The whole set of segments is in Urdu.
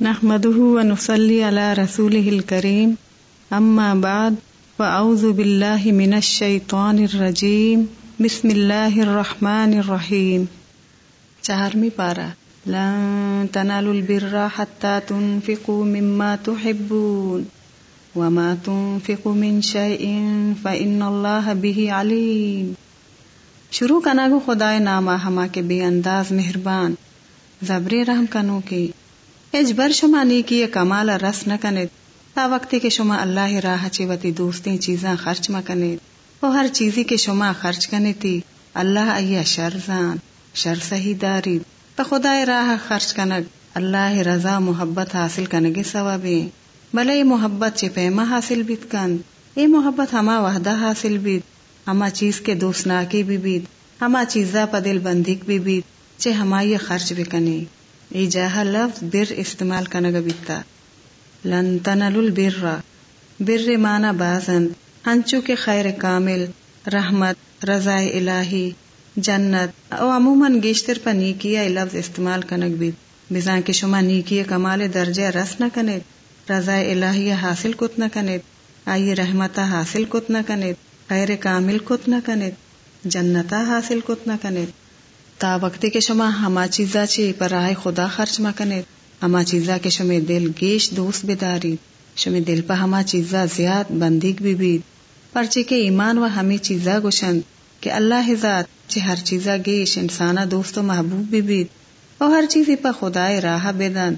نحمده ونصلي على رسوله الكريم. أما بعد، فأعوذ بالله من الشيطان الرجيم. بسم الله الرحمن الرحيم. چہارمی پارا. لن تنالوا البر حتى تنفقوا مما تحبون. وما تنفقوا من شيء فإن الله به عليم. شروع کناگو خدای نامہ ہما کے بے انداز مہربان. زبر رحم کنو کی اج بر شما نیکی کمال رس نہ کنے تا وقتی کے شما اللہ راہ چیوتی دوستی چیزاں خرچ مکنے وہ ہر چیزی کے شما خرچ کنے تھی اللہ ایا شر زان، شر صحیح داری۔ پا خدا راہ خرچ کنگ، اللہ رضا محبت حاصل کنگے ثوابے بلے یہ محبت چے پیما حاصل بیت کن۔ اے محبت ہما وحدہ حاصل بیت۔ ہما چیز کے دوست ناکی بھی بیت۔ ہما چیزا پا دل بندک بھی بیت۔ چے ہما یہ خرچ بھی کنے ای جاہ لفظ بر استعمال کنگ بیتا لن تنلو البر. بر مانا بازند ہنچو کے خیر کامل رحمت رضا الہی جنت. او عموماً گیشتر پا نیکیا لفظ استعمال کنگ بیت. بزان کے شما نیکی کمال درجہ رس نہ کنید. رضا الہی حاصل کت نہ کنید. آئی رحمتہ حاصل کت نہ کنید. خیر کامل کت نہ کنید. جنتا حاصل کت نہ کنید. تا وقتی کے شما ہما چیزا چی پر راہ خدا خرچ مکنے ہما چیزا کے شمی دل گیش دوست بداری شمی دل پا ہما چیزا زیاد بندیگ بھی بید پرچے کے ایمان و ہمی چیزا گوشند کہ اللہ ذات چی ہر چیزا گیش انسانا دوست و محبوب بھی بید اور ہر چیزی پا خدا راہ بدن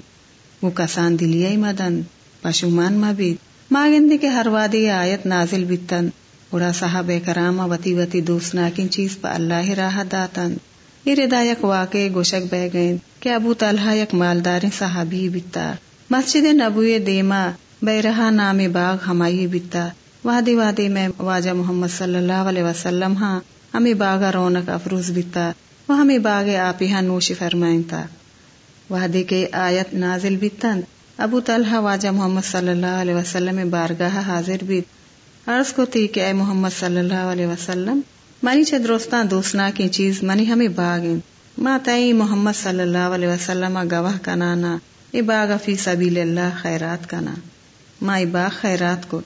وہ کسان دلیائی مدن پشومان ما بید۔ ماگندی کے ہر وادی آیت نازل بیتن اڑا صحابہ کرامہ وتی وتی دوست ناکن چیز پا اللہ راہ داتن اردا یک واقع گوشک بہ گئے کہ ابو طلحہ یک مالدار صحابی بتا مسجد نبوی دیما بے رہا نام باغ ہمائی بتا وادی وادی میں واجہ محمد صلی اللہ علیہ وسلم ہاں ہمیں باغا رونق افروز بتا وہ ہمیں باغ آپ ہاں نوش فرمائن تھا وادی کے آیت نازل بیتن۔ ابو طلحہ واجہ محمد صلی اللہ علیہ وسلم بارگاہ حاضر بیت۔ عرض کو تھی کہ اے محمد صلی اللہ علیہ وسلم منی چھ درستان دوسنا کی چیز منی ہمیں باغ ما تئی محمد صلی اللہ علیہ وسلم گواہ کا نانا اے باغ فی سبیل اللہ خیرات کا نا ما ای باغ خیرات کو۔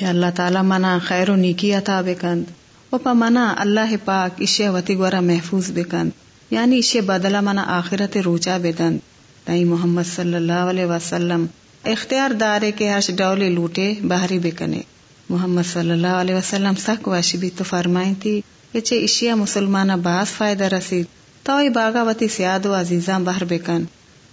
یا اللہ تعالی منا خیر و نیکی عطا بکند۔ او پا منا اللہ پاک اشے وتی گورا محفوظ بکند۔ یعنی اشے بدلا منا آخرت روچا بدند۔ تئی محمد صلی اللہ علیہ وسلم اختیار دارے کے ہرش ڈولے لوٹے باہری بکنے۔ محمد صلی اللہ علیہ وسلم سک واشی بھی تو فرمائی تھی چے اشیا مسلمان باس فائدہ رسید تو ای باغا وتی سیاد و عزیزاں باہر بکن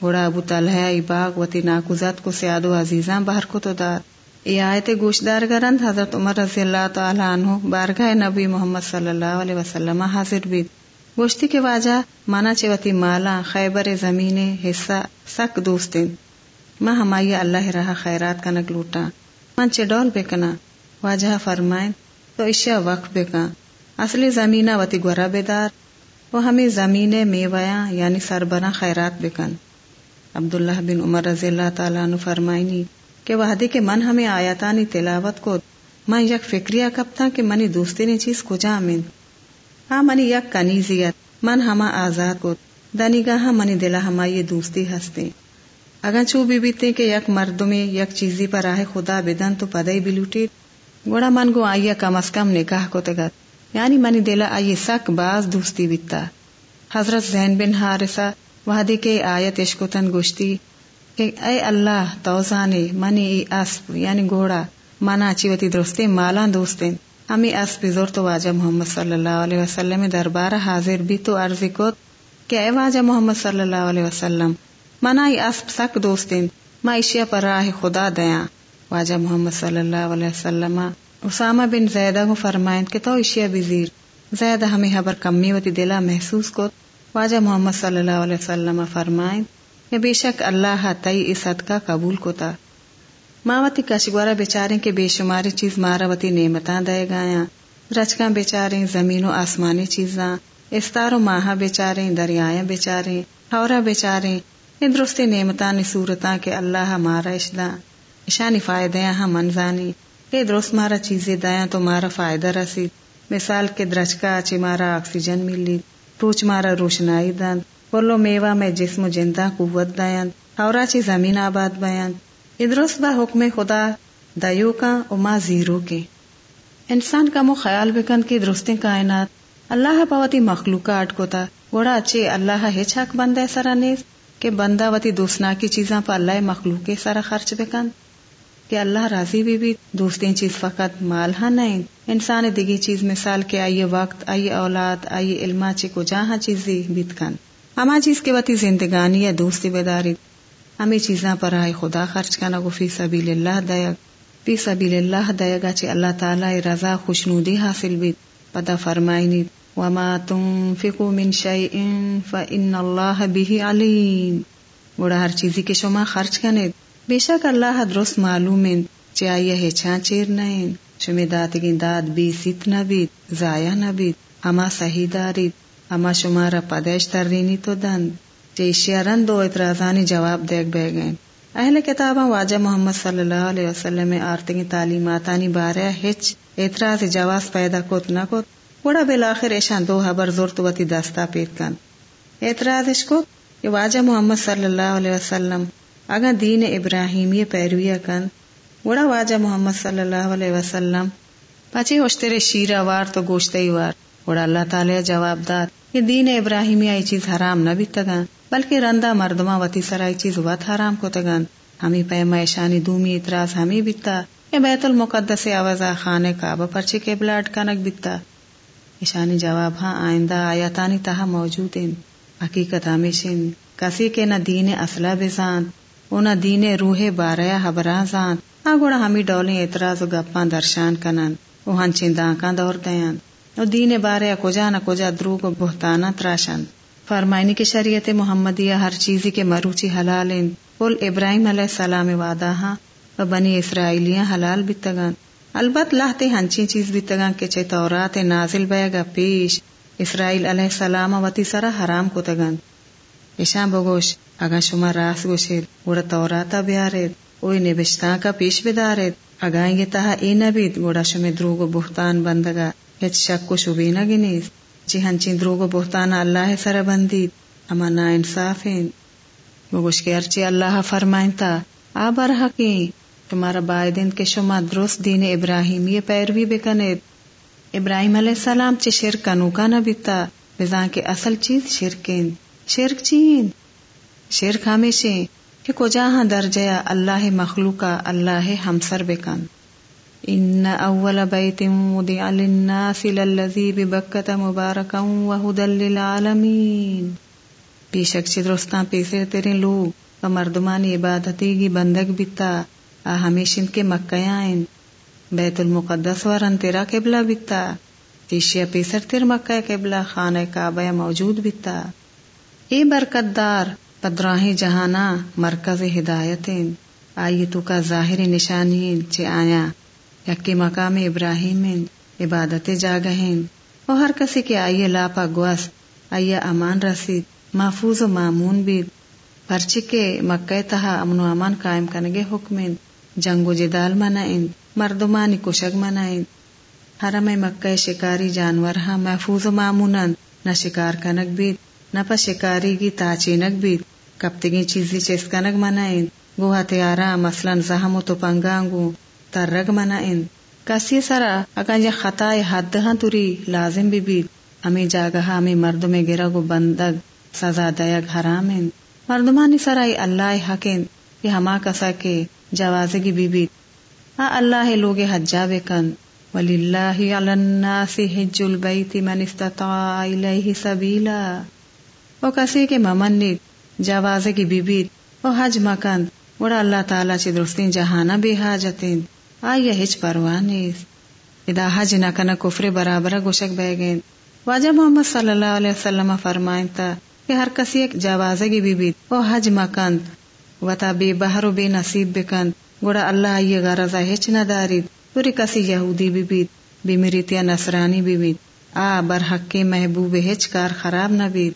گوڑا ابو طلحہ ای باغ وتی ناکوزات کو سیاد و عزیزاں باہر کو تو دار ای آیت گوشدار گرند حضرت عمر رضی اللہ تعالی عنہ بارگاہ نبی محمد صلی اللہ علیہ وسلم حاضر بید گوشتی کے واجہ مانا وتی مالا خیبر زمین حصہ سک دوستین ماں ہمائی اللہ رہا خیرات کا لوٹا من ڈول بکنا واجہ فرمائن تو اشیا وقت بکا اصلی زمینہ وتی گورا بیدار، وہ ہمیں زمین میویاں یعنی سربنا خیرات بکن۔ عبداللہ بن عمر رضی اللہ تعالیٰ عنہ فرمائنی کہ وحدی کے من ہمیں آیاتانی تلاوت کو، من یک فکریہ کب تھا کہ منی دوستی نے چیز کو جامن ہاں منی یک کنیزیت من ہما آزاد کو، دنی گاہ منی دلا ہما یہ دوستی ہستے۔ اگر چو بھی بیتے کہ یک مرد میں یک چیزی پر آئے خدا بدن تو پدائی بھی لوٹی۔ گوڑا من گو آئیا کم از کم نکاح کو تگت۔ یعنی منی دلا آئی سک باز دوستی بیتا۔ حضرت زین بن حارثہ وحدی کے آیت اشکتن گوشتی کہ اے اللہ توزانے منی ای اسب یعنی گھوڑا مانا چیوتی درستے مالا دوستین۔ ہمیں اسب زور تو واجہ محمد صلی اللہ علیہ وسلم دربارہ حاضر بھی تو عرضی کو کہ اے واجہ محمد صلی اللہ علیہ وسلم، منا ای اسب سک دوستین، ما اشیا پر راہ خدا دیا۔ واجہ محمد صلی اللہ علیہ وسلم اسامہ بن زیدہ کو فرمائیں کہ تو اشیا بزیر زیدہ ہمیں حبر کمی وتی دلا محسوس کو۔ واجہ محمد صلی اللہ علیہ وسلم فرمائیں کہ بے شک اللہ تئی اس صدقہ قبول کو تا ماوتی کشگورا بیچارے کے بے شماری چیز مارا وتی نعمتاں دے گایا رچکاں بیچارے زمین و آسمانی چیزاں۔ استار و ماہا بیچارے دریائیں بیچارے۔ ہورا بیچارے درستی نعمتاں صورتاں کے اللہ مارا اشدا اشانی فائدے ہاں منزانی کہ درست مارا چیزیں دیا تو مارا فائدہ رسی۔ مثال کے درچکا چی مارا آکسیجن ملی روچ مارا روشنائی دن بولو میوا میں جسم جندا قوت دین ہورا چی زمین آباد بیان۔ ادرس با حکم خدا دیو کا اما زیرو کے۔ انسان کا مو خیال بکن کی درستیں کائنات۔ اللہ پاوتی مخلوقات کو تا۔ گوڑا اچھے اللہ ہچ حق بندہ سرا نیز۔ کہ بندہ وتی دوسنا کی چیزاں پا اللہ مخلوق سارا خرچ بکن۔ کہ اللہ راضی بھی بھی دوسری چیز فقط مال ہاں نہیں۔ انسان دگی چیز مثال کے آئیے وقت، آئیے اولاد، آئیے علما چی کو جہاں چیز بیت کن۔ اما چیز کے وتی زندگانی یا دوستی بیداری۔ ہمیں چیزاں پر آئے خدا خرچ کرنا گو فی سبیل اللہ دیگ فی سبیل اللہ دیگا چی اللہ تعالی رضا خوشنودی حاصل بیت۔ پدا فرمائنی، وما تنفقوا من شيء فإن الله به عليم گوڑا ہر چیزی کے شما خرچ کنے۔ بے شک اللہ درست معلوم چاہیے ہے چھا چیر نائن شمی دات کی داد بی ست نبیت ضائع نبیت اما صحیح دارید اما شمارا پدیش ترینی تو دن چیشیا رن دو اعتراضانی جواب دیکھ بے گئے۔ اہل کتاباں واجہ محمد صلی اللہ علیہ وسلم میں آرتگی تعلیماتانی بارے ہچ اعتراض جواز پیدا کوت نہ کوت۔ گوڑا بالآخر ایشان دو حبر زور تو وتی دستا پیت کن۔ اعتراض کو کہ واجہ محمد صلی اللہ علیہ وسلم اگر دین ابراہیمی پیرویا کن گوڑا واجہ محمد صلی اللہ علیہ وسلم پچی ہوشترے شیرہ وار تو گوشتے وار۔ گوڑا اللہ تعالی جواب داد کہ دین ابراہیمی آئی چیز حرام نہ بھی تگن، بلکہ رندہ مردما وتی سرائی چیز وط حرام کو تگن۔ ہمیں پیما دومی اعتراض ہمیں بیتا یہ بیت المقدس آوازہ خانے کعبہ پرچے کے بلاٹ کنک بیتا۔ ایشانی جواب ہاں آئندہ آیاتانی تہا موجود ہیں۔ حقیقت ہمیشن کسی کے نہ دین اصلہ بزان او نہ دین روح باریا حبراں زان آ ہمی ڈولیں اعتراض و گپاں درشان کنن او ہنچین دانکاں دور دیان۔ او دین باریا کجا نہ کجا دروگ و بہتانا تراشن فرمائنی کی شریعت محمدیہ ہر چیزی کے مروچی حلال قل ابراہیم علیہ السلام وعدہ ہاں و بنی اسرائیلیاں حلال بتگان البت لاہتے ہنچی چیز بھی تگا کہ چے تورات نازل بے گا پیش۔ اسرائیل علیہ السلام وتی سرا حرام کو تگن ایشان بگوش۔ اگا شما راس گوشید گوڑا توراتا بیارید اوی نبشتان کا پیش بدارید اگا یہ تہا ای نبید گوڑا شمی دروگ و بہتان بندگا ہچ شک کو شبی نگنیز جی ہنچین دروگ و بہتان اللہ سر بندید اما نا انصاف ہیں بگوش کے ارچی اللہ فرمائن تا آبر حقین تمہارا بائدن کے شما درست دین ابراہیم یہ پیروی بے ابراہیم علیہ السلام چے شرک کا نوکا نہ بیتا بزان کے اصل چیز شرکین شرک چین شرک ہمیشہ کہ کو جہاں درجیا اللہ مخلوقہ، اللہ ہمسر بکن۔ ان اول بیت مدع للناس للذی ببکت مبارکا وہدل للعالمین۔ بے شک چھ درستان پیسے تیرے لوگ، و مردمانی عبادتی گی بندگ بیتا، آ ہمیشن کے مکیاں بیت المقدس ورن تیرا قبلہ بیتا تیشیا پیسر تیر مکہ قبلہ خانہ کعبہ موجود بیتا۔ اے برکت دار پدراہی جہانا مرکز ہدایت آئی تو کا ظاہر نشانی چے آیا۔ یکی مقام ابراہیم عبادت جاگہن اور ہر کسی کے آئیے لاپا گوس آئیے امان رسید، محفوظ و معمون بھی پرچی کے مکہ تہا امن و امان قائم کنگے حکمین۔ جنگ و جدال منائن مردمانی کشگ منائن حرم مکہ شکاری جانور ہاں محفوظ و معمونن نہ شکار کنک بیت نہ پا شکاری کی تاچینک بیت کپتگی چیزی چسکنک منائن گو ہتھیارا مثلا زہم تو پنگانگو ترگ منائن کسی سرا اگر یہ خطا حد ہاں توری لازم بھی بیت ہمیں جاگہ ہمیں مرد میں گرا گو بندگ سزا دیگ حرامن مردمانی سرائی اللہ حقین یہ ہما کسا کے جوازگی بی بی آ اللہ لوگ حجا بکن وللہ علی الناس حج البیت من استطاع الیہ سبیلا او کسی کے ممنید جوازگی بی بی او حج مکن وڑا اللہ تعالی چی درستین جہانا بے حاجتین۔ آیا ہچ پروانیز ادا حج نکن کفر برابر گوشک بے گین واجہ محمد صلی اللہ علیہ وسلم فرمائن تا کہ ہر کسی ایک جوازگی بی بی او حج مکن وتا بے بہر و بے نصیب بکن گوڑا اللہ یہ غرض ہچ نہ دارید۔ پوری کسی یہودی بھی بیت بے میریت یا نصرانی بھی آ، برحق کے محبوب ہچ کار خراب نہ بیت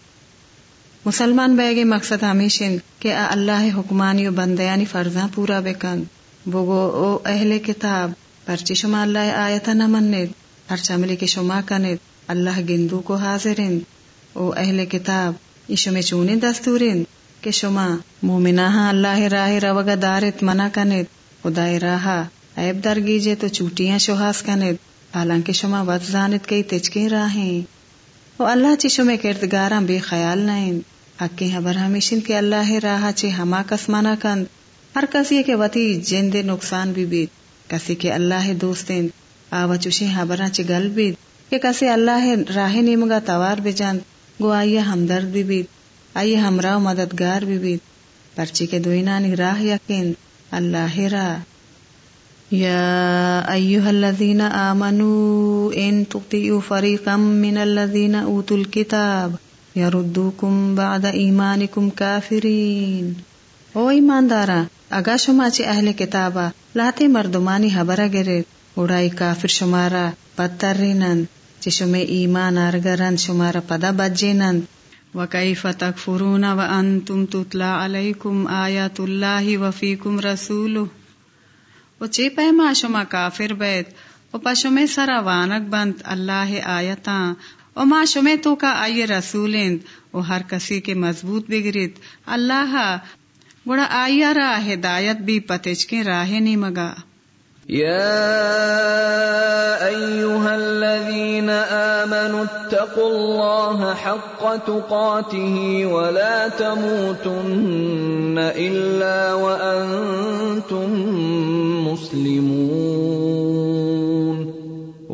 مسلمان بیگے مقصد ہمیشن کہ اللہ حکمانی و بندیانی فرضاں پورا بکن بگو او اہل کتاب، پرچی شما اللہ آیتا نہ منید ہر چملی کے شما کنید۔ اللہ گندو کو حاضرند او اہل کتاب ایشو میں چونے دستورند کہ شما مومنا ہاں اللہ راہ روگا دارت منع کنید۔ خدا راہ عیب درگیجے تو چوٹیاں شوہاس کنید۔ حالانکہ شما وقت زانت کئی تجکیں راہیں۔ وہ اللہ چی شما کردگاراں بے خیال نائن حقی حبر ہمیشن کے اللہ راہ چی ہما کس کند۔ ہر کسی کے وتی جند نقصان بھی بیت۔ کسی کے اللہ دوستین آوا چوشی حبراں چی گل بیت۔ کہ کسی اللہ راہ نیمگا توار بجاند گو آئیے ہمدرد بھی بیت۔ آئیے ہمراہ مددگار بھی بیت۔ پرچی کے دوینانی راہ یقین۔ اللہ راہ۔ یا ایوہ الذین آمنوا ان تقتئوا فریقا من الذین اوتوا الكتاب یردوکم بعد ایمانکم کافرین۔ او ایماندارا، اگا شما چی اہل کتابا، لاتے مردمانی حبرہ گرے اڑائی کافر شمارا پتر رینند چی شما ایمان آرگرند شمارا پدا بجینند وکیف تکفرون وانتم تتلا علیکم آیات اللہ وفیکم رسولو و چی پیما شما کافر بیت و پشمے سرا وانک بند اللہ آیتاں و ما شمے تو کا آئی رسولند و ہر کسی کے مضبوط بگریت. اللہ گڑا آئیا را ہدایت بھی پتچ کے راہ نہیں مگا. يا ايها الذين آمنوا اتقوا الله حق تقاته ولا تموتن الا وأنتم مسلمون.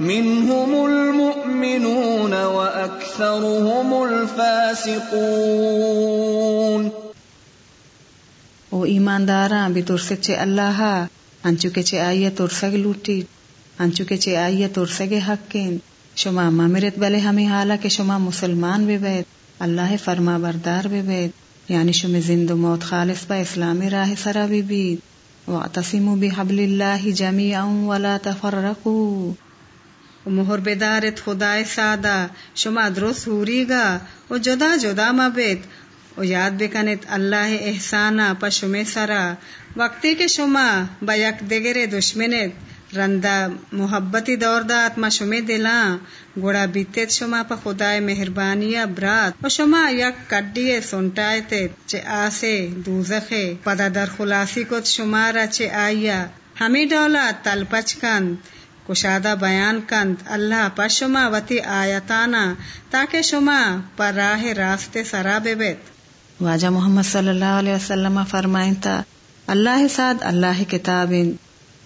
منهم المؤمنون وأكثرهم الفاسقون. او ایمانداراں، بھی ترسک چے اللہ، انچو کے چے آئیے ترسگ لوٹی، انچو کے چے آئیے ترسگ حق کین شما ممرت بلے ہمیں حالا کہ شما مسلمان بھی بیت اللہ فرما بردار بھی بیت یعنی شما زند و موت خالص با اسلامی راہ سرا بھی بیت وَاعْتَصِمُوا بِحَبْلِ اللَّهِ جَمِيعًا وَلَا تَفَرَّقُوا. مہر بیدارت خدائے سادہ شما درست ہوری گا او جدا جدا مبت او یاد بکنت اللہ احسانا پا شمی سرا وقتی کے شما با یک دگرے دشمنت رندا محبتی دور دات ما شمی دلاں گوڑا بیتت شما پا خدای مہربانی برات و شما یک کڈی سنٹائت چے آسے دوزخے پدا در خلاصی کت شما را چے آئیا ہمیں ڈولا تل پچکند کشادہ بیان کند۔ اللہ پر شما وتی آیتانا، تاکہ شما پر راہ راستے سرا بیت واجہ محمد صلی اللہ علیہ وسلم فرمائن تا اللہ ساد اللہ کتاب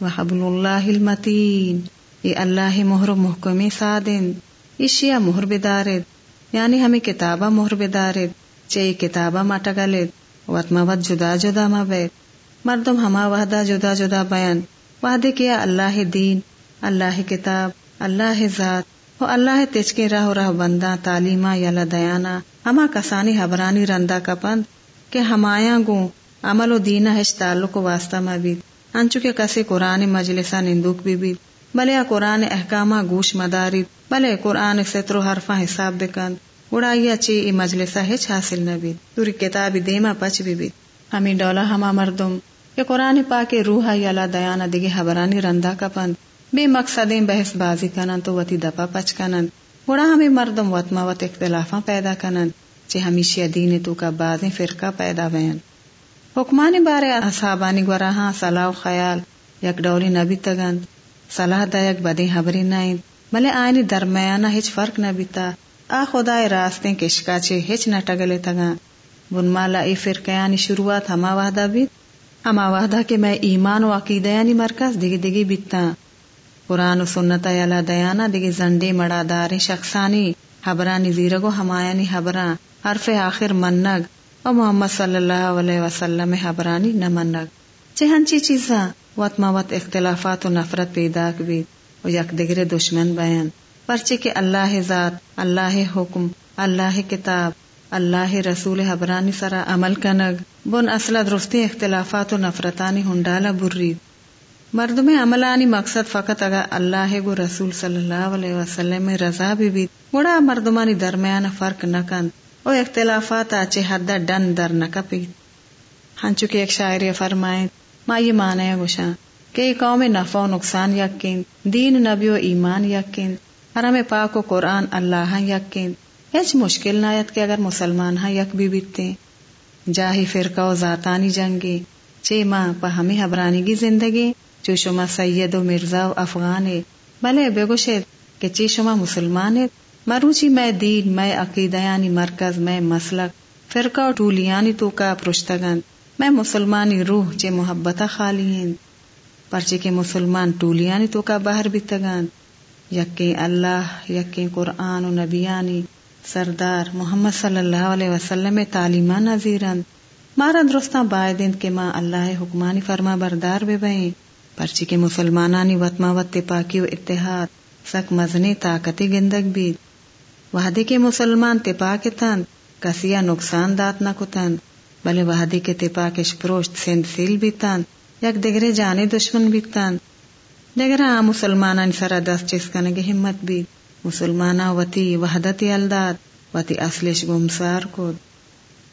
و حبل اللہ المتین یہ اللہ مہر محکمی سادن اشیا مہر بدارد یعنی ہمیں کتابہ مہر بدارد چے کتابہ مٹگلد وطما ود جدا جدا مبیت مردم ہما وحدہ جدا جدا بیان، وحدے کیا اللہ دین اللہ کتاب، اللہ ذات و اللہ تچکے راہ راہ بندہ، تعلیمہ یلا دیانا ہما کسانی حبرانی رندا کپند کہ ہمایا گو عمل و دینا ہش تعلق و واسطہ میں بھی انچو کے کسی قرآن مجلسہ نندوک بھی بھی بلے قرآن احکامہ گوش مداری، بلے قرآن ستر و حرفہ حساب بکند اڑائیا چی ای مجلسہ ہچ حاصل نہ بھی توری کتاب دیما پچ بھی بھی ہمیں ڈولا ہما مردم کہ قرآن پاک روح یلا دیانا دیگے حبرانی رندا کپند۔ بے مقصد بحث بازی کنن، تو وتی دپا پچ کنن۔ گوڑا ہمیں مردم وطما وط اختلافا پیدا کنن، چے ہمیشہ دین تو کا بازیں فرقہ پیدا وین۔ حکمانی بارے اصحابانی گورا ہاں صلاح و خیال، یک ڈولی نبی تگن صلاح دا یک بدی حبری نائن ملے آئینی درمیانا ہچ فرق نبی تا آ خدای راستیں کشکا چے ہچ نہ ٹگلے تگا بن مالا ای فرقیانی شروعات ہما وحدہ بیت۔ ہما وحدہ کے میں ایمان و عقیدیانی مرکز دگی دگی بیتا قرآن و سنت یلا دیانا دیگه زنڈی مڑادار شخصانی حبرانی زیرگو ہمایانی حبران حرف آخر منگ و محمد صلی اللہ علیہ وسلم حبرانی نہ منگ چہنچی چیزاں وط موت اختلافات و نفرت پیدا بھی و یک دگر دشمن بیان پرچے کے اللہ ذات، اللہ حکم، اللہ کتاب، اللہ رسول حبرانی سرا عمل کنگ، بن اصل درستی اختلافات و نفرتانی ہنڈالا برید مردم عملانی مقصد فقط اگر اللہ گو رسول صلی اللہ علیہ وسلم رضا بھی بھی گوڑا مردمانی درمیان فرق نکن او اختلافات آچے حد ڈن در نکپی ہنچو کے ایک شاعری فرمائیں ما یہ مانے گوشا کہ قوم نفع و نقصان یقین دین نبی و ایمان یقین حرم پاک و قرآن اللہ یقین ہیچ مشکل نایت کہ اگر مسلمان ہاں یک بھی بیتے جاہی فرقہ و ذاتانی جنگی چے ماں پا ہمیں حبرانی کی زندگی چو شما سید و مرزا و افغان بلے بے کہ چی شما مسلمان مروچی میں دین، میں عقیدیانی مرکز، میں مسلک، فرقہ و ٹولیانی یعنی تو کا پرشتگن میں مسلمانی روح چے محبت خالی پرچے کے مسلمان ٹولیانی یعنی تو کا باہر بھی تگن یقین اللہ یقین قرآن و نبیانی سردار محمد صلی اللہ علیہ وسلم تعلیمہ نظیرن مارا درستہ بائدند کے ماں اللہ حکمانی فرما بردار بے بہیں پرچی کے مسلمانانی وطما وط پاکی و اتحاد، سک مزنی طاقتی گندگ بھی۔ وحدی کے مسلمان تپا کے تن کسیا نقصان دات نہ کتن بلے وحدی کے تپا کے شپروشت سند سیل بھی تن یک دگرے جانے دشمن بھی تن دگرہ آ مسلمانان سرا دست چسکنگ ہمت بھی۔ مسلمانا وتی وحدتی الداد، وتی اصلش گمسار کو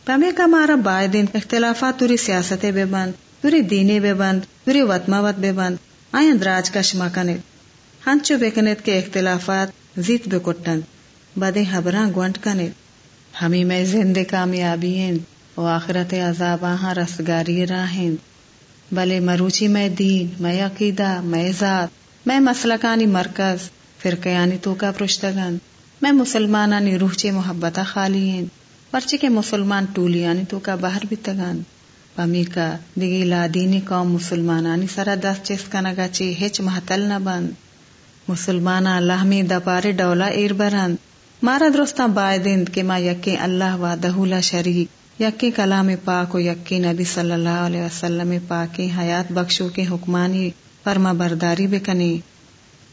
پمی کا مارا بائے دن اختلافات توری سیاستیں بے بند۔ توری دینے بے بند توری وطما وط بے بند آئیں دراج کا شما کنت ہنچو بے کے اختلافات زیت بے کٹن بدے حبراں گونٹ کنت ہمیں میں زندے کامیابی ہیں و آخرت عذاب آہاں رسگاری راہیں بلے مروچی میں دین میں عقیدہ میں ذات میں مسلکانی مرکز فرقیانی تو کا پرشتگن میں مسلمانانی روح چے محبتہ خالی ہیں پرچے کے مسلمان ٹولیانی تو کا باہر بھی تگان پمی کا دگی لادینی قوم مسلمانانی سرا دست چیس کنگا چی ہچ محتل نہ بند مسلمانا اللہ می دپارے ڈولا ایر برند مارا درستا بائدند کہ ما یکی اللہ و دہولا شریک یکی کلام پاک و یکی نبی صلی اللہ علیہ وسلم پاکی حیات بخشو کے حکمانی فرما برداری بکنی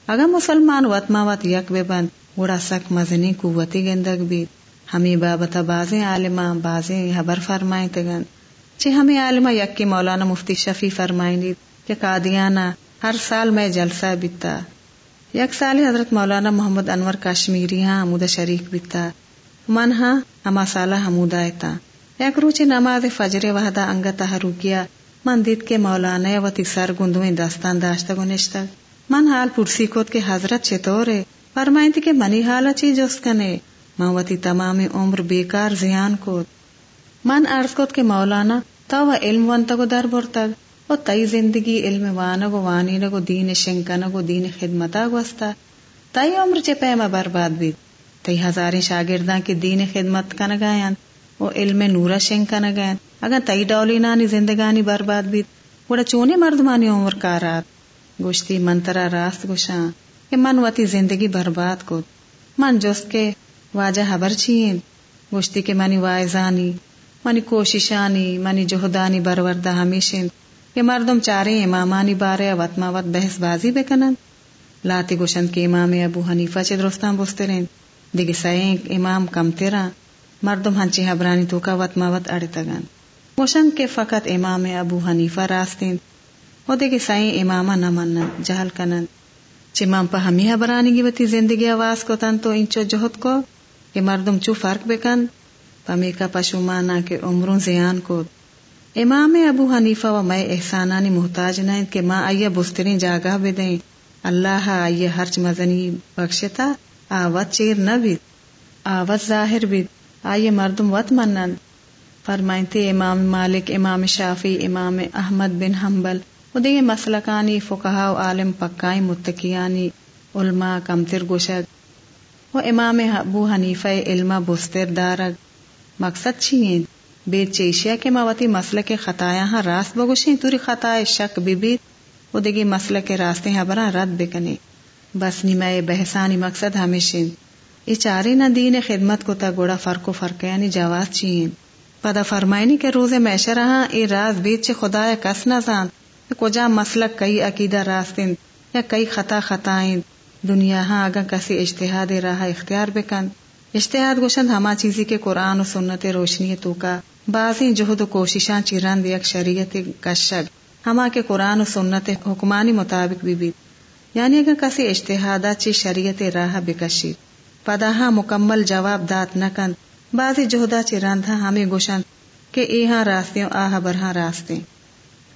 اگر مسلمان وط وط یک بے بند گوڑا سک مزنی قوتی گندگ بھی ہمیں بابتا بازیں عالمہ بازیں حبر فرمائیں تگن چی ہمیں عالمہ یک مولانا مفتی شفی فرمائیں دی کہ قادیانہ ہر سال میں جلسہ بیتا، یک سال حضرت مولانا محمد انور کاشمیری ہاں حمودہ شریک بیتا، من ہاں ہما سالہ حمودہ ایتا۔ یک روچی نماز فجر وحدہ انگا تحرو کیا من دید کے مولانا و تی سر گندویں داستان داشتا گنشتا من حال پرسی کود کے حضرت چطورے؟ فرمائیں تھی کہ منی حالا چی جس کنے من وتی تمام عمر بیکار زیان کود۔ من عرض کود کے مولانا، تا و علم ونتا گو در برتگ و تئی زندگی علم وانگو وانی نگو دین شنکنگو دین خدمتا گوستا تئی عمر چے پیما برباد بید۔ تئی ہزاریں شاگرداں کی دین خدمت کنگایاں وہ علم نورا شنکا نہ اگر تئی ڈولی نانی زندگانی برباد بھی بڑا چونے مردمانی عمر کارات۔ گوشتی منترا راست گوشاں۔ کہ من وتی زندگی برباد کو من جس کے واجہ حبر چین گوشتی کے منی وائزانی۔ منی کوششانی منی جہدانی بروردہ ہمیشن کہ مردم چارے امامانی بارے وطما وط بحث بازی بے کنن لاتی گوشن کے امام ابو حنیفہ چے درستان بوستے رہن۔ دیگی سائیں امام کم تیرا۔ مردم ہنچی حبرانی تو کا وط موت اڑ تگن موشن کے فقط امام ابو حنیفہ راستین۔ وہ دے سائیں امامہ نہ منن، جہل کنن۔ چمام پا ہمی حبرانی گی وتی زندگی آواز کو تن تو انچو جہد کو؟ کہ مردم چو فرق بکن؟ پمی کا پشو کے عمروں زیان کو امام ابو حنیفہ و میں احسانانی محتاج نہ کہ ماں آئیے بسترین جاگہ بدیں اللہ آئیے ہرچ مزنی بخشتا، آوت چیر نہ بھی، آوت ظاہر بھی آئیے مردم وط منن فرمائنتے امام مالک، امام شافی امام احمد بن حنبل ادے مسلکانی، فقہا و عالم پکائی متقیانی علماء کمتر گوشد و امام ابو حنیفہ علما بستر دارگ مقصد چھین بے چیشیا کے موتی مسل کے خطایا ہاں راست بگوشیں، توری خطائے شک بھی ادگی مسل کے راستے ہاں برا رد بکنے۔ بس نیمائے بحثانی مقصد ہمیشہ۔ یہ چارے نہ دین خدمت کو تا گوڑا فرق و فرق یعنی جواز چین پدا فرمائنی کے روز میشہ رہا اے راز بیچ خدا کس نہ زان۔ کجا مسلک کئی عقیدہ راستین یا کئی خطا خطائیں۔ دنیا ہاں اگا کسی اجتہاد راہ اختیار بکن۔ اشتہاد گوشند ہما چیزی کے قرآن و سنت روشنی تو کا بازی جہد و کوششاں چرند یک شریعت کشک ہما کے قرآن و سنت حکمانی مطابق بھی بھی۔ یعنی اگر کسی اشتہادہ چی شریعت راہ بکشید پداہا مکمل جواب دات نکن بازی جہدا چی ہمیں گوشن کہ ایہاں راستیوں آہا برہاں راستے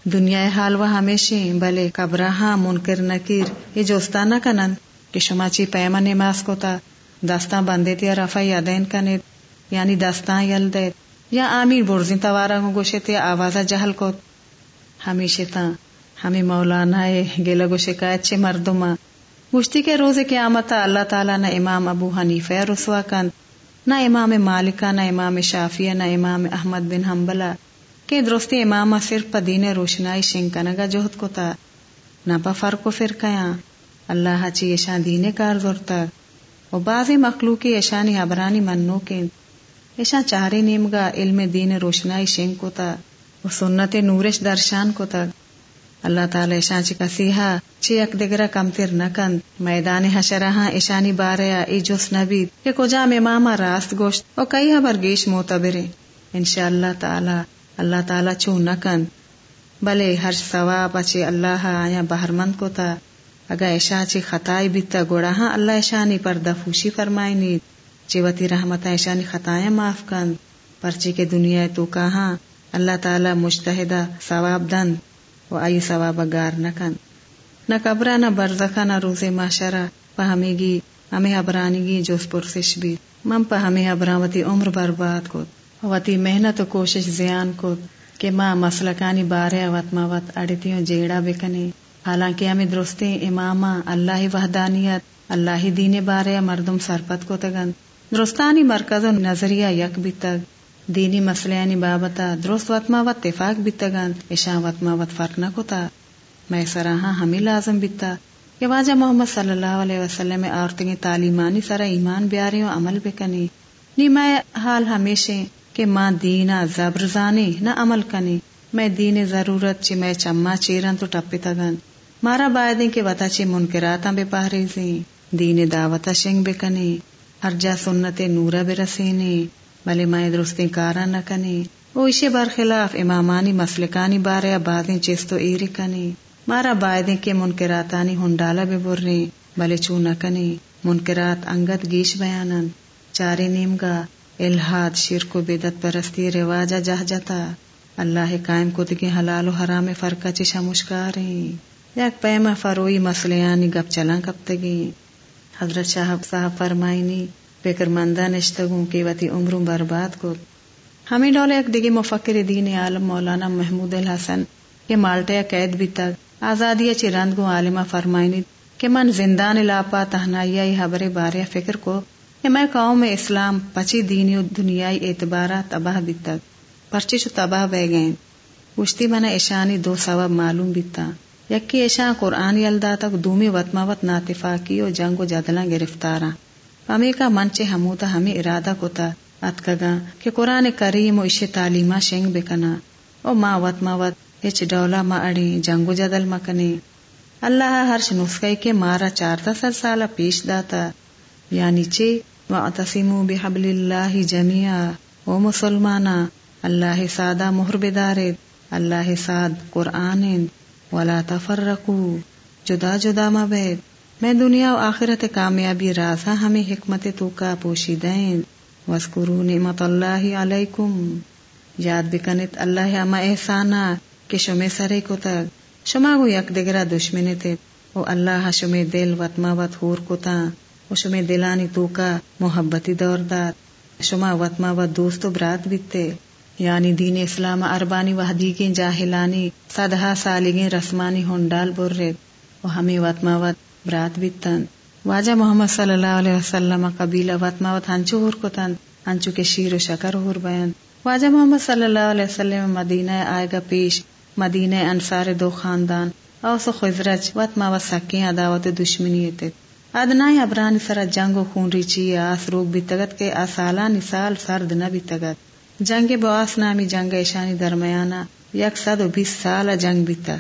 دنیا حال و ہمیشہ بلے قبرہاں منکر نکیر یہ جوستا نہ کنن کہ شما چی پیما نماز کو تا دستان بندے تیا رفا یادین کنید یعنی دستان یل دیت یا آمیر برزین توارا گوشے تیا آوازا جہل کو۔ ہمیشہ تا ہمیں مولانا گیلا گو شکایت چے مردمہ۔ گشتی کے روز قیامت اللہ تعالیٰ نہ امام ابو حنیف رسوا کند، نہ امام مالکا نہ امام شافیہ، نہ امام احمد بن حنبلہ کے درستی امام صرف دین روشنائی شنکنگا جوہد کو تا نہ پا فرق و فرقیاں اللہ چی ایشان دین کار زورتا و بعض مخلوقی ایشانی حبرانی منو کے ایشان چارے نیمگا علم دین روشنائی شنگ کو تا و سنت نورش درشان کو تا۔ اللہ تعالی ایشان چی کسیحا چی یک دگرہ کمتر نکند میدان حشرہاں ایشانی باریا ای جس نبید کہ کجا میں ماما راست گوشت و کئی حبر گیش موتبرے انشاءاللہ تعالی اللہ تعالی چو نکند بلے ہر ثواب اچھی اللہ آیا بہرمند کو تا۔ اگا ایشا چی خطائی بیتا گوڑا ہاں اللہ ایشانی پر دفوشی فرمائی چی وطی رحمت ایشانی خطائیں معاف کند پرچی کے دنیا تو کہاں اللہ تعالی مجتہدہ ثواب دند و آئی ثواب گار نکن نہ قبرہ، نہ برزخا نہ روز معاشرہ۔ پہمی گی، ہمیں ابرانی گی جو پرسش بھی۔ مم پہ ہمیں ابراوتی عمر برباد کو وتی محنت و کوشش زیان کو کہ ماں مسلکانی بارے وط موت اڑتیوں جیڑا بکنے حالانکہ ہمیں درستے امامہ، اللہ وحدانیت، اللہ دین بارے مردم سرپت کو تگن درستانی مرکز و نظریہ یک بھی تگ۔ دینی مسئلے بابتا درست وطما وط اتفاق بیتگان ایشا وطما وط فرق نہ کوتا میں سراہا ہمیں لازم بیتا کہ واجہ محمد صلی اللہ علیہ وسلم عورتیں تعلیمانی سرا ایمان بیاری و عمل بکنی نی میں حال ہمیشہ کہ ماں دینا زبر زانی نہ عمل کنی۔ میں دین ضرورت چی میں چما چیرن تو ٹپی تگن مارا بائدیں کہ وطا چی منکراتاں بے پہریزیں دین دعوتا شنگ بے کنی ہر جا سنت نورا بے رسینی بلے میں درستی کارا نہ کنی۔ وہ اسے برخلاف امامانی مسلکانی بارے بازیں چیستو ایری کنی۔ مارا بائدیں کے منکراتانی ہنڈالا بے برری بلے چو نہ کنی۔ منکرات انگت گیش بیانن۔ چارے نیم گا، الہاد شرک و بدت پرستی رواجہ جہ جتا۔ اللہ قائم کو دگے حلال و حرام فرقہ چشا مشکاریں یک پیما فروئی مسلیانی گپ چلان کب تگی حضرت شاہ صاحب فرمائنی فکر مندہ نشتگوں کی وتی عمروں برباد کو ہمیں ڈولے ایک دگی مفکر دین عالم مولانا محمود الحسن کے مالٹیا قید بھی تک آزادی چی عالمہ فرمائنی کہ من زندان لاپا تہنائی حبر بارے فکر کو کہ میں قوم اسلام پچی دینی و دنیای اعتبارہ تباہ بھی تک پرچی چو تباہ بہ گئیں پوچھتی من ایشانی دو سواب معلوم بیتا یکی ایشان قرآن یلدا تک دومی وطماوت ناتفاقی و جنگ و جدلا گرفتارا ہمیں کا منچے ہموتا ہمیں ارادہ کتا اتکگا کہ قرآن کریم و اشی تعلیمہ شنگ بکنا او ما وط ما وط، ہچ ڈولا ما اڑی جنگو جدل مکنی اللہ ہرش نسخے کے مارا چارتا سر سالہ پیش داتا۔ یعنی چے؟ وَاعْتَصِمُوا بِحَبْلِ اللَّهِ جَمِيعًا او مسلمانا اللہ سادہ مہر بدارد اللہ ساد قرآن ولا تفرقوا۔ جدا جدا مبید میں دنیا و آخرت کامیابی رازا ہمیں حکمت تو کا پوشی وسکرو نعمت اللہ علیکم۔ یاد بکنت اللہ اما احسانا کہ شمے سرے کو تک۔ شما گو یک دگرا دشمنے تے او اللہ شمے دل وط ما وط ہور کو تا۔ او شمے دلانی تو کا محبتی دور داد شما وط ما وط دوست و برات بیتے یعنی دین اسلام اربانی وحدی جاہلانی سدہا سالگیں رسمانی ہنڈال بر رے ہمیں وطما وط برات بیتن۔ واجہ محمد صلی اللہ علیہ وسلم قبیلہ وطما وط ہنچو ہور کو تن ہنچو کے شیر و شکر ہور بیان۔ واجہ محمد صلی اللہ علیہ وسلم مدینہ آئے گا پیش، مدینہ انصار دو خاندان، اوس خزرج وطما وط سکیں عداوت دشمنی تے۔ ادنائی ابرانی سر جنگ و خون ریچی آس روگ بیتگت کے آسالہ نسال سرد نہ بیتگت۔ جنگ بواس نامی جنگ ایشانی درمیانہ یک صد و بیس سال جنگ بیتا۔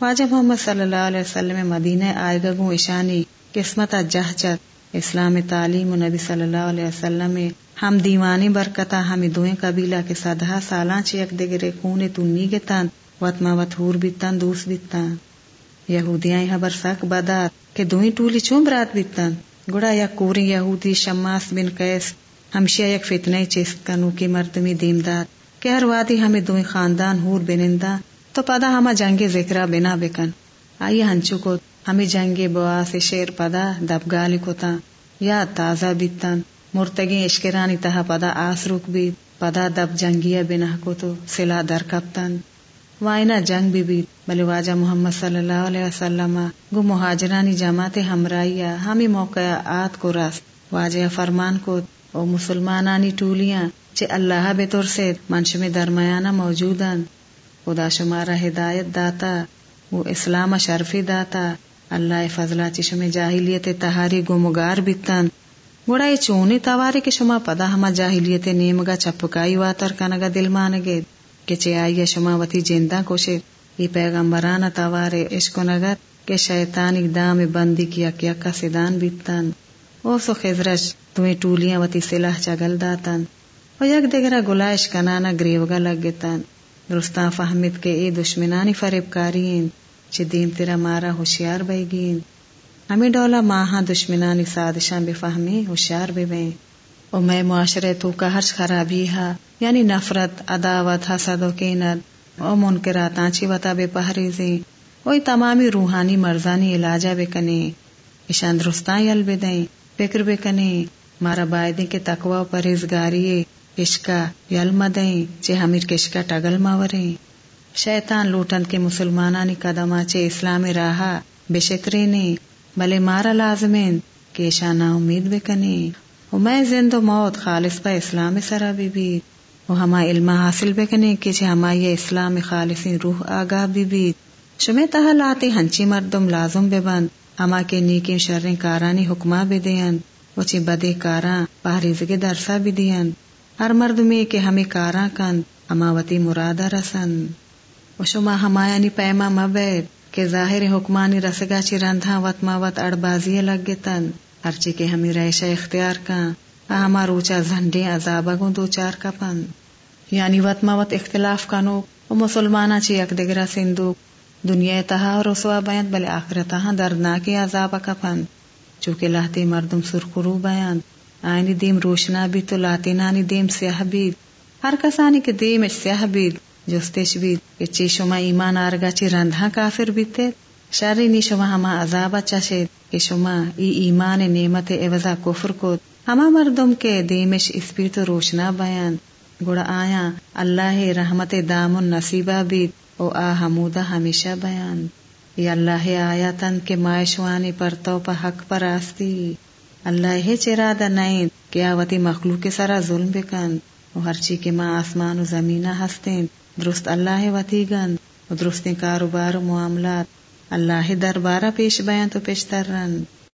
واجہ محمد صلی اللہ علیہ وسلم مدینہ آئے گو ایشانی قسمت جہچت اسلام تعلیم و نبی صلی اللہ علیہ وسلم ہم دیوانی برکتا ہم دوئیں قبیلہ کے سدہ سالان چی یک دگرے کونے تنی گے تن وطما وطور بیتن دوس بیتن یہودیاں حبر سک بدات کہ دوئیں ٹولی چون برات بیتن گڑا یا کوری یہودی شماس بن قیس ہمشیا یک فتنے چیست کنو کی مردمی دیمدار۔ کہ ہر وادی ہمیں دوئی خاندان ہور بنندا تو پدا ہما جنگ ذکرہ بنا بکن۔ آئیے ہنچو کو ہمیں جنگ بوا سے شیر پدا دب گالی کو یا تازہ بیتن۔ مرتگی اشکرانی تہا پدا آس رک بیت پدا دب جنگیا بنا کو تو سلا در کپتن۔ وائنا جنگ بھی بیت بلے واجہ محمد صلی اللہ علیہ وسلم گو مہاجرانی جماعت ہمراہیا ہمیں موقع آت کو راست۔ واجہ فرمان کو او مسلمانانی ٹولیاں چے اللہ بے طور سے منش میں درمیانہ موجودن خدا شمارا ہدایت داتا، وہ اسلام شرفی داتا۔ اللہ فضلہ چشم جاہلیت تہاری گمگار بیتن گوڑا یہ چونی توارے کے شما پدا ہما جاہلیت نیمگا چپکائی واتر کنگا دل مانگے۔ کہ چے آئیے شما وتی جندہ کوشے۔ یہ پیغمبرانہ توارے عشق نگت کہ شیطان اقدام بندی کیا کیا کا سدان بیتن او سو خزرش تمہیں ٹولیاں وتی سلاح چگل داتن و یک دگرہ گلائش کنانا گریوگا لگتن درستان فہمت کے اے دشمنانی فریب کارین چھ دیم تیرا مارا ہوشیار بیگین۔ ہمیں ڈولا ماہاں دشمنانی سادشان بفہمی ہوشیار بے بین۔ او میں معاشرے تو کا ہرش خرابی ہا یعنی نفرت، عداوت، حسد و کینت۔ او منکرات آنچی وطا بے پہریزی وہی تمامی روحانی مرزانی علاجہ بے کنے اشان درستان یل بے فکر بے کنے مارا بائدیں کے تقوی پرہیزگاری کشکا یل مدیں چے ہمیر کشکا ٹگل ماوریں۔ شیطان لوٹن کے مسلمانانی قدمہ چے اسلام راہا بے شکرے نے بلے مارا لازمین کہ شانا امید بکنے و میں زند و موت خالص پا اسلام سرا بی بی و ہما علم حاصل بکنے کہ چے ہما یہ اسلام خالصی روح آگاہ بی بی شمی تہا لاتے ہنچی مردم لازم بے بند۔ ہما کے نیکی شرن کارانی حکمہ بے دین وچی بدے کاراں پہریز درسا بھی دین ہر مرد میں کہ ہمیں کاراں کن اماوتی مرادہ رسن۔ و شما ہمایانی پیما مبید، کہ ظاہر حکمانی رسگا چی رندھا وط ما وط اڑ بازی لگ تن ہرچی کہ ہمیں ریشہ اختیار کن ہما روچا زنڈے عذابہ دو چار کا پن یعنی وط ما وط اختلاف کنو، و مسلمانا چی یک دگرہ سندو دنیا تہا اور رسوا بیند بلے آخرتہا دردناکی عذابہ کا پن۔ چونکہ لاہتی مردم سرخرو بیان۔ آئینی دیم روشنا بھی تو لاتی نانی دیم سیاہ بید ہر کسانی کے دیم سیاہ بید جستش بید کہ چی شما ایمان آرگا چی رندھا کافر بیتے۔ شری نی شما ہما عذابہ چشید کہ شما ای ایمان نعمت عوضا کفر کو ہما مردم کے دیمش اس بھی تو روشنا بیان۔ گڑا آیا، اللہ رحمت دامن نصیبہ بید او آ حمودہ ہمیشہ بیان۔ یہ اللہ آیا تن کے معاشوانی پر تو پا حق پر آستی اللہ چرادہ نائن کیا وتی مخلوق کے سرا ظلم بکن۔ و ہرچی کے ماں آسمان و زمینہ ہستیں درست اللہ وتی گن۔ و درست کاروبار و معاملات۔ اللہ دربارہ پیش بیان تو پیش تر رن۔